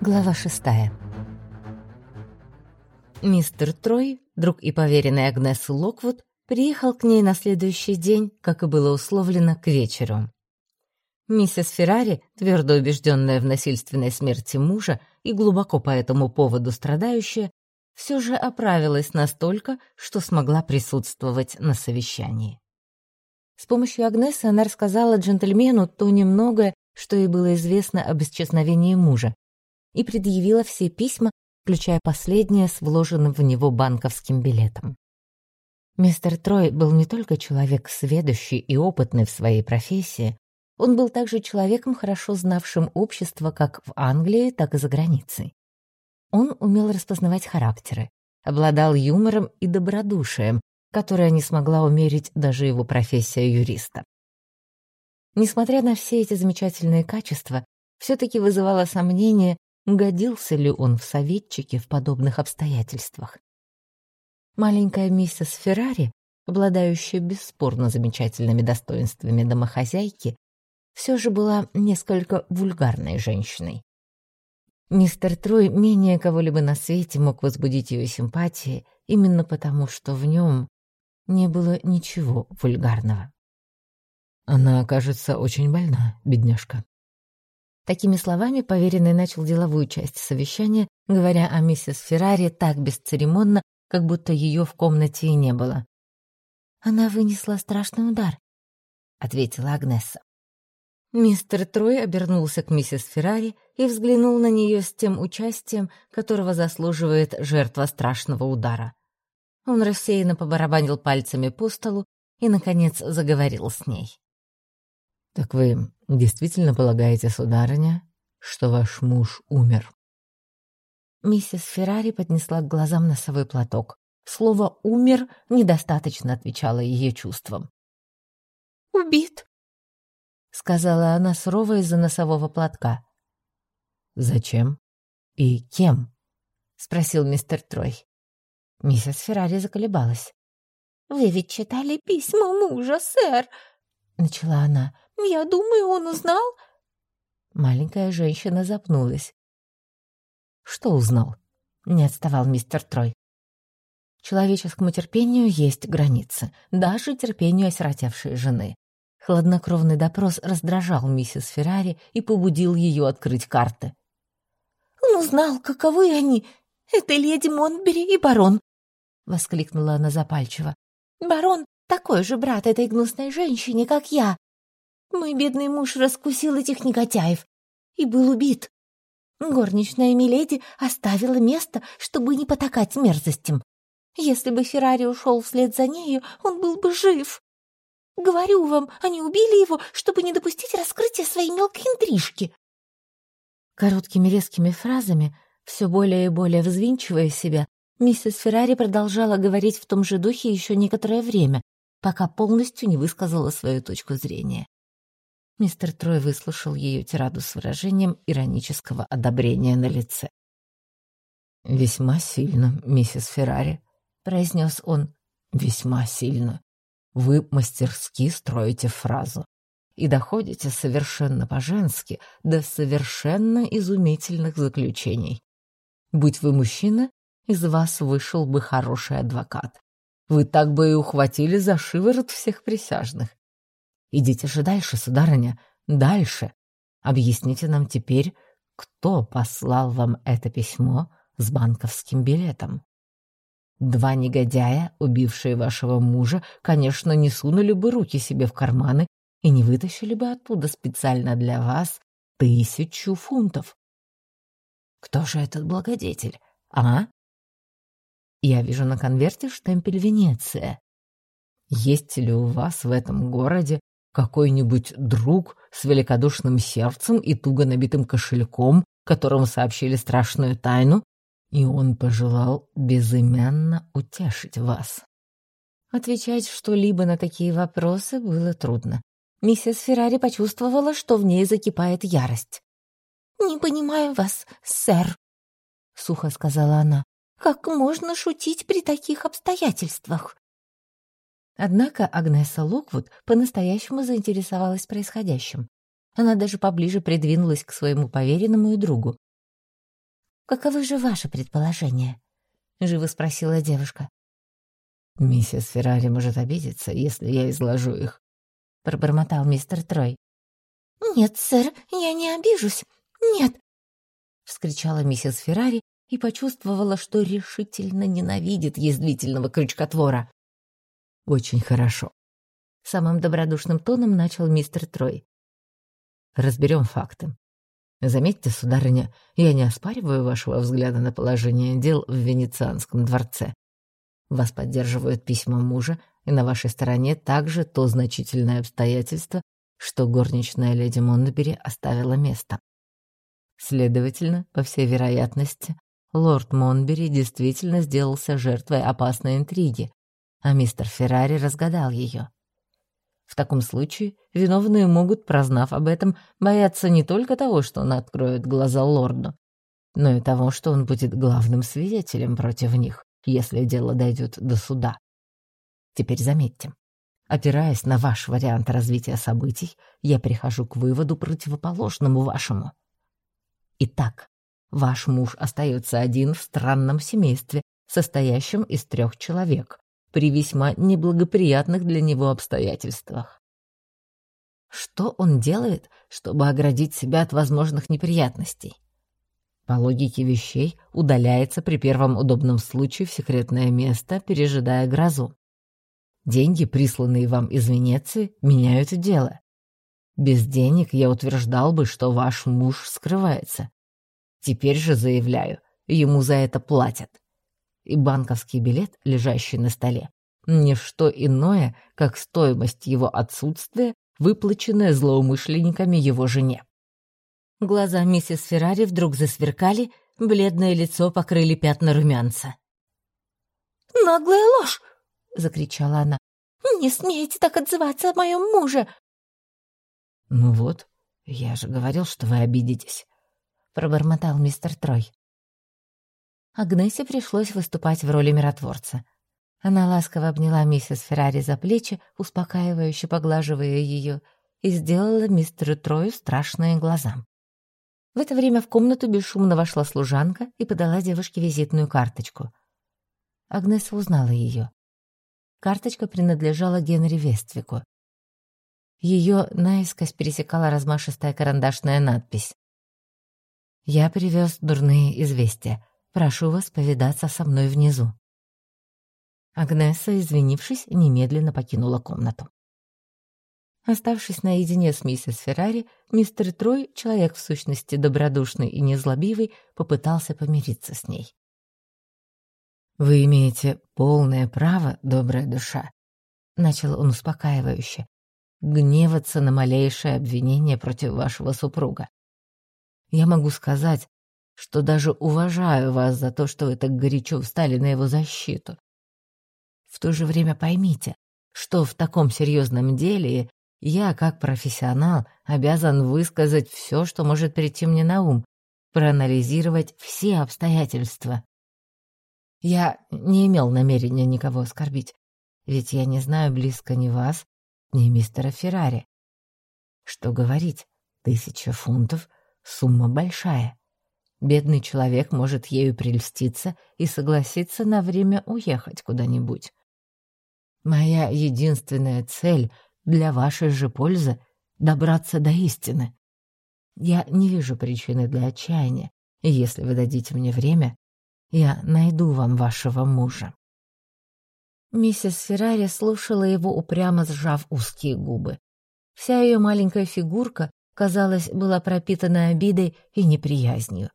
Глава шестая. Мистер Трой, друг и поверенный Агнесы Локвуд, приехал к ней на следующий день, как и было условлено, к вечеру. Миссис Феррари, твердо убежденная в насильственной смерти мужа и глубоко по этому поводу страдающая, все же оправилась настолько, что смогла присутствовать на совещании. С помощью Агнесы она рассказала джентльмену то немногое, что ей было известно об исчезновении мужа, и предъявила все письма, включая последнее с вложенным в него банковским билетом. Мистер Трой был не только человек сведущий и опытный в своей профессии, он был также человеком, хорошо знавшим общество как в Англии, так и за границей. Он умел распознавать характеры, обладал юмором и добродушием, которое не смогла умерить даже его профессия юриста. Несмотря на все эти замечательные качества, все-таки вызывало сомнение, годился ли он в советчике в подобных обстоятельствах. Маленькая миссис Феррари, обладающая бесспорно замечательными достоинствами домохозяйки, все же была несколько вульгарной женщиной. Мистер Трой менее кого-либо на свете мог возбудить ее симпатии именно потому, что в нем не было ничего вульгарного. Она, кажется, очень больна, бедняжка. Такими словами поверенный начал деловую часть совещания, говоря о миссис Феррари так бесцеремонно, как будто ее в комнате и не было. «Она вынесла страшный удар», — ответила Агнесса. Мистер Трой обернулся к миссис Феррари и взглянул на нее с тем участием, которого заслуживает жертва страшного удара. Он рассеянно побарабанил пальцами по столу и, наконец, заговорил с ней. «Так вы действительно полагаете, сударыня, что ваш муж умер?» Миссис Феррари поднесла к глазам носовой платок. Слово «умер» недостаточно отвечало ее чувствам. «Убит», — сказала она сурово из-за носового платка. «Зачем? И кем?» — спросил мистер Трой. Миссис Феррари заколебалась. «Вы ведь читали письма мужа, сэр!» — начала она. «Я думаю, он узнал...» Маленькая женщина запнулась. «Что узнал?» — не отставал мистер Трой. Человеческому терпению есть границы, даже терпению осиротевшей жены. Хладнокровный допрос раздражал миссис Феррари и побудил ее открыть карты. «Он узнал, каковы они. Это леди Монбери и барон», — воскликнула она запальчиво. «Барон такой же брат этой гнусной женщине, как я. Мой бедный муж раскусил этих негодяев и был убит. Горничная Миледи оставила место, чтобы не потакать мерзостям. Если бы Феррари ушел вслед за нею, он был бы жив. Говорю вам, они убили его, чтобы не допустить раскрытия своей мелкой интрижки. Короткими резкими фразами, все более и более взвинчивая себя, миссис Феррари продолжала говорить в том же духе еще некоторое время, пока полностью не высказала свою точку зрения. Мистер Трой выслушал ее тираду с выражением иронического одобрения на лице. «Весьма сильно, миссис Феррари», — произнес он. «Весьма сильно. Вы мастерски строите фразу и доходите совершенно по-женски до совершенно изумительных заключений. Будь вы мужчина, из вас вышел бы хороший адвокат. Вы так бы и ухватили за шиворот всех присяжных. Идите же дальше, сударыня, дальше. Объясните нам теперь, кто послал вам это письмо с банковским билетом. Два негодяя, убившие вашего мужа, конечно, не сунули бы руки себе в карманы и не вытащили бы оттуда специально для вас тысячу фунтов. Кто же этот благодетель, а? Я вижу на конверте штемпель Венеция. Есть ли у вас в этом городе какой-нибудь друг с великодушным сердцем и туго набитым кошельком, которому сообщили страшную тайну, и он пожелал безымянно утешить вас. Отвечать что-либо на такие вопросы было трудно. Миссис Феррари почувствовала, что в ней закипает ярость. «Не понимаю вас, сэр», — сухо сказала она. «Как можно шутить при таких обстоятельствах?» Однако Агнеса Локвуд по-настоящему заинтересовалась происходящим. Она даже поближе придвинулась к своему поверенному и другу. каковы же ваши предположения?» — живо спросила девушка. «Миссис Феррари может обидеться, если я изложу их», — пробормотал мистер Трой. «Нет, сэр, я не обижусь. Нет!» — вскричала миссис Феррари и почувствовала, что решительно ненавидит язвительного крючкотвора. «Очень хорошо», — самым добродушным тоном начал мистер Трой. «Разберем факты. Заметьте, сударыня, я не оспариваю вашего взгляда на положение дел в Венецианском дворце. Вас поддерживают письма мужа, и на вашей стороне также то значительное обстоятельство, что горничная леди Монбери оставила место. Следовательно, по всей вероятности, лорд Монбери действительно сделался жертвой опасной интриги, а мистер Феррари разгадал ее. В таком случае виновные могут, прознав об этом, бояться не только того, что он откроет глаза лорду, но и того, что он будет главным свидетелем против них, если дело дойдет до суда. Теперь заметьте, опираясь на ваш вариант развития событий, я прихожу к выводу противоположному вашему. Итак, ваш муж остается один в странном семействе, состоящем из трех человек, при весьма неблагоприятных для него обстоятельствах. Что он делает, чтобы оградить себя от возможных неприятностей? По логике вещей, удаляется при первом удобном случае в секретное место, пережидая грозу. Деньги, присланные вам из Венеции, меняют дело. Без денег я утверждал бы, что ваш муж скрывается. Теперь же заявляю, ему за это платят и банковский билет, лежащий на столе, не что иное, как стоимость его отсутствия, выплаченная злоумышленниками его жене. Глаза миссис Феррари вдруг засверкали, бледное лицо покрыли пятна румянца. «Наглая ложь!» — закричала она. «Не смейте так отзываться о моем муже!» «Ну вот, я же говорил, что вы обидитесь», — пробормотал мистер Трой. Агнесе пришлось выступать в роли миротворца. Она ласково обняла миссис Феррари за плечи, успокаивающе поглаживая ее, и сделала мистеру Трою страшные глаза. В это время в комнату бесшумно вошла служанка и подала девушке визитную карточку. Агнеса узнала ее. Карточка принадлежала Генри Вествику. Ее наискось пересекала размашистая карандашная надпись. «Я привез дурные известия. Прошу вас повидаться со мной внизу». Агнеса, извинившись, немедленно покинула комнату. Оставшись наедине с миссис Феррари, мистер Трой, человек в сущности добродушный и незлобивый, попытался помириться с ней. «Вы имеете полное право, добрая душа», — начал он успокаивающе, «гневаться на малейшее обвинение против вашего супруга. Я могу сказать, что даже уважаю вас за то, что вы так горячо встали на его защиту. В то же время поймите, что в таком серьезном деле я, как профессионал, обязан высказать все, что может прийти мне на ум, проанализировать все обстоятельства. Я не имел намерения никого оскорбить, ведь я не знаю близко ни вас, ни мистера Феррари. Что говорить, тысяча фунтов — сумма большая. Бедный человек может ею прельститься и согласиться на время уехать куда-нибудь. Моя единственная цель для вашей же пользы — добраться до истины. Я не вижу причины для отчаяния, и если вы дадите мне время, я найду вам вашего мужа». Миссис Феррари слушала его, упрямо сжав узкие губы. Вся ее маленькая фигурка, казалось, была пропитана обидой и неприязнью.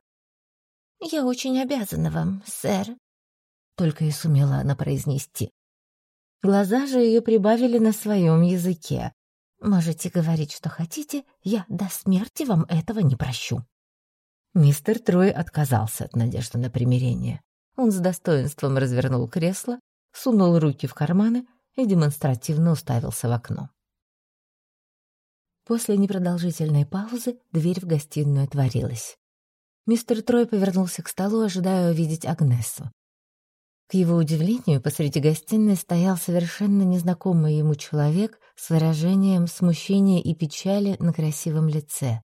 «Я очень обязана вам, сэр», — только и сумела она произнести. Глаза же ее прибавили на своем языке. «Можете говорить, что хотите, я до смерти вам этого не прощу». Мистер Трой отказался от надежды на примирение. Он с достоинством развернул кресло, сунул руки в карманы и демонстративно уставился в окно. После непродолжительной паузы дверь в гостиную отворилась. Мистер Трой повернулся к столу, ожидая увидеть Агнесу. К его удивлению, посреди гостиной стоял совершенно незнакомый ему человек с выражением смущения и печали на красивом лице.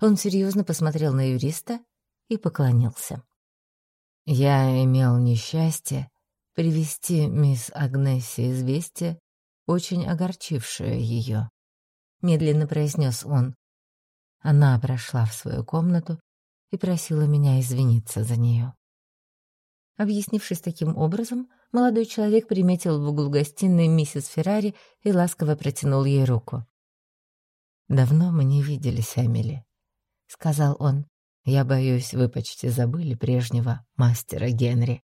Он серьезно посмотрел на юриста и поклонился. Я имел несчастье привести мисс Агнессе известие, очень огорчившее ее. Медленно произнес он. Она прошла в свою комнату и просила меня извиниться за нее. Объяснившись таким образом, молодой человек приметил в углу гостиной миссис Феррари и ласково протянул ей руку. «Давно мы не виделись, Эмили», — сказал он. «Я боюсь, вы почти забыли прежнего мастера Генри».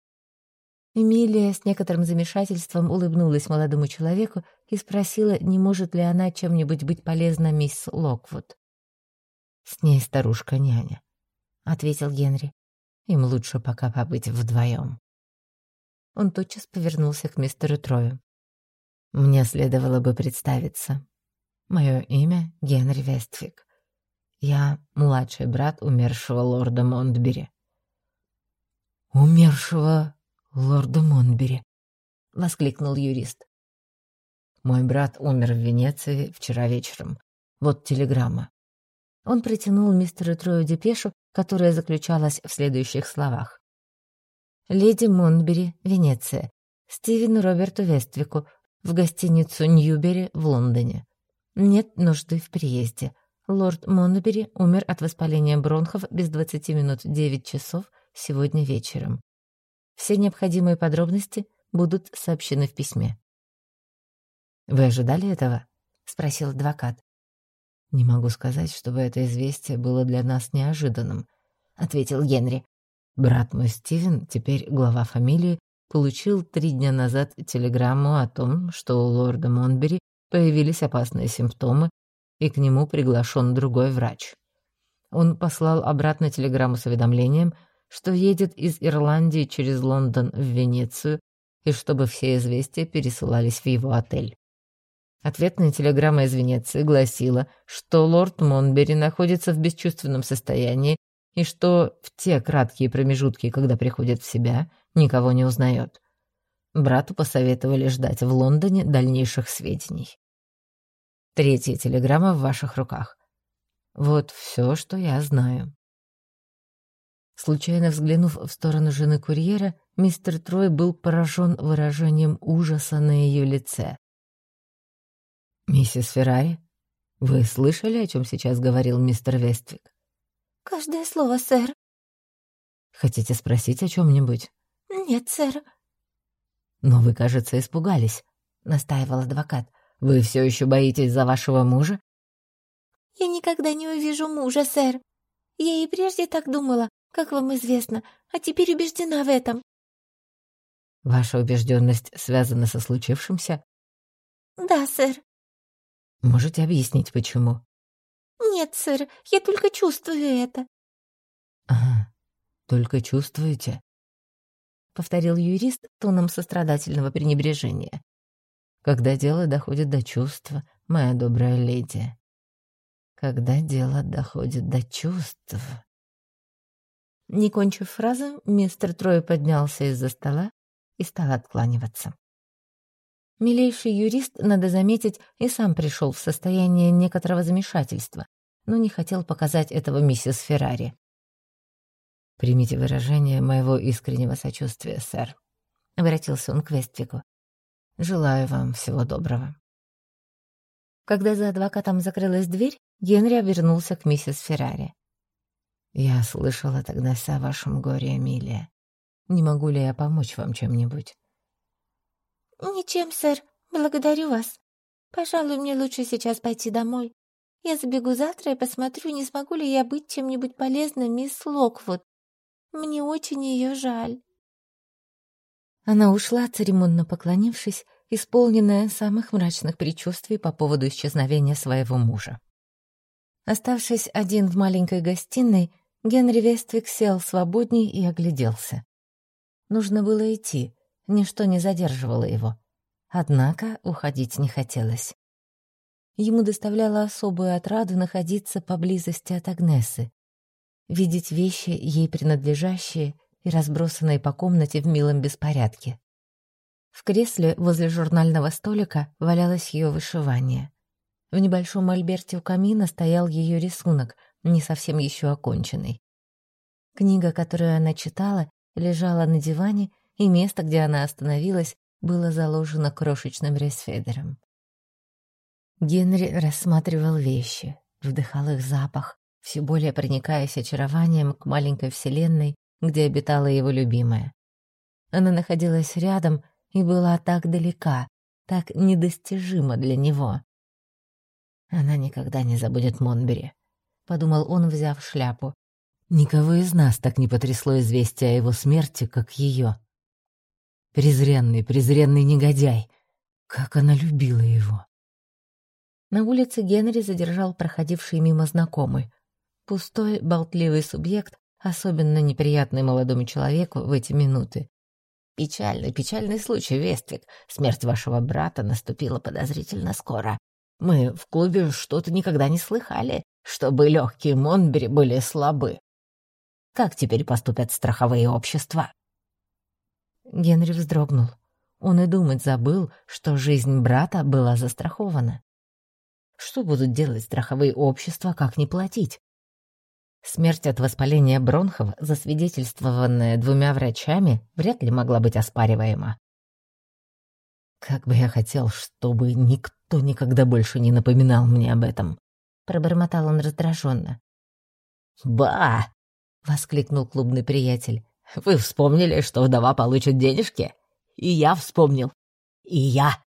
Эмилия с некоторым замешательством улыбнулась молодому человеку и спросила, не может ли она чем-нибудь быть полезна мисс Локвуд. «С ней старушка-няня», — ответил Генри. «Им лучше пока побыть вдвоем». Он тотчас повернулся к мистеру Трою. «Мне следовало бы представиться. Мое имя Генри Вестфик. Я младший брат умершего лорда Монтбери». «Умершего лорда Монтбери», — воскликнул юрист. «Мой брат умер в Венеции вчера вечером. Вот телеграмма. Он протянул мистеру Трою депешу, которая заключалась в следующих словах. «Леди Монбери, Венеция. Стивену Роберту Вествику. В гостиницу Ньюбери в Лондоне. Нет нужды в приезде. Лорд Монбери умер от воспаления бронхов без 20 минут 9 часов сегодня вечером. Все необходимые подробности будут сообщены в письме». «Вы ожидали этого?» — спросил адвокат. «Не могу сказать, чтобы это известие было для нас неожиданным», — ответил Генри. «Брат мой Стивен, теперь глава фамилии, получил три дня назад телеграмму о том, что у лорда Монбери появились опасные симптомы, и к нему приглашен другой врач. Он послал обратно телеграмму с уведомлением, что едет из Ирландии через Лондон в Венецию, и чтобы все известия пересылались в его отель. Ответная телеграмма из Венеции гласила, что лорд Монбери находится в бесчувственном состоянии и что в те краткие промежутки, когда приходит в себя, никого не узнает. Брату посоветовали ждать в Лондоне дальнейших сведений. Третья телеграмма в ваших руках. Вот все, что я знаю. Случайно взглянув в сторону жены курьера, мистер Трой был поражен выражением ужаса на ее лице. «Миссис Феррари, вы слышали, о чем сейчас говорил мистер Вествик?» «Каждое слово, сэр». «Хотите спросить о чем-нибудь?» «Нет, сэр». «Но вы, кажется, испугались», — настаивал адвокат. «Вы все еще боитесь за вашего мужа?» «Я никогда не увижу мужа, сэр. Я и прежде так думала, как вам известно, а теперь убеждена в этом». «Ваша убежденность связана со случившимся?» «Да, сэр». Можете объяснить, почему? Нет, сэр, я только чувствую это. Ага, только чувствуете? Повторил юрист тоном сострадательного пренебрежения. Когда дело доходит до чувства, моя добрая леди. Когда дело доходит до чувств... Не кончив фразу, мистер Трой поднялся из-за стола и стал откланиваться. Милейший юрист, надо заметить, и сам пришел в состояние некоторого замешательства, но не хотел показать этого миссис Феррари. «Примите выражение моего искреннего сочувствия, сэр», — обратился он к Вествику. «Желаю вам всего доброго». Когда за адвокатом закрылась дверь, Генри обернулся к миссис Феррари. «Я слышала тогда о вашем горе, Эмилия. Не могу ли я помочь вам чем-нибудь?» «Ничем, сэр. Благодарю вас. Пожалуй, мне лучше сейчас пойти домой. Я забегу завтра и посмотрю, не смогу ли я быть чем-нибудь полезным мисс Локвуд. Мне очень ее жаль». Она ушла, церемонно поклонившись, исполненная самых мрачных предчувствий по поводу исчезновения своего мужа. Оставшись один в маленькой гостиной, Генри Вествик сел свободней и огляделся. Нужно было идти, Ничто не задерживало его. Однако уходить не хотелось. Ему доставляло особую отраду находиться поблизости от Агнесы, видеть вещи, ей принадлежащие и разбросанные по комнате в милом беспорядке. В кресле возле журнального столика валялось ее вышивание. В небольшом мольберте у камина стоял ее рисунок, не совсем еще оконченный. Книга, которую она читала, лежала на диване, и место, где она остановилась, было заложено крошечным ресфедером. Генри рассматривал вещи, вдыхал их запах, все более проникаясь очарованием к маленькой вселенной, где обитала его любимая. Она находилась рядом и была так далека, так недостижима для него. Она никогда не забудет Монбери, подумал он, взяв шляпу. Никого из нас так не потрясло известие о его смерти, как ее. Презренный, презренный негодяй. Как она любила его. На улице Генри задержал проходивший мимо знакомый. Пустой, болтливый субъект, особенно неприятный молодому человеку в эти минуты. «Печальный, печальный случай, Вествик. Смерть вашего брата наступила подозрительно скоро. Мы в клубе что-то никогда не слыхали, чтобы легкие Монбери были слабы. Как теперь поступят страховые общества?» Генри вздрогнул. Он и думать забыл, что жизнь брата была застрахована. Что будут делать страховые общества, как не платить? Смерть от воспаления бронхов, засвидетельствованная двумя врачами, вряд ли могла быть оспариваема. «Как бы я хотел, чтобы никто никогда больше не напоминал мне об этом», — пробормотал он раздраженно. «Ба!» — воскликнул клубный приятель. «Вы вспомнили, что вдова получит денежки? И я вспомнил. И я!»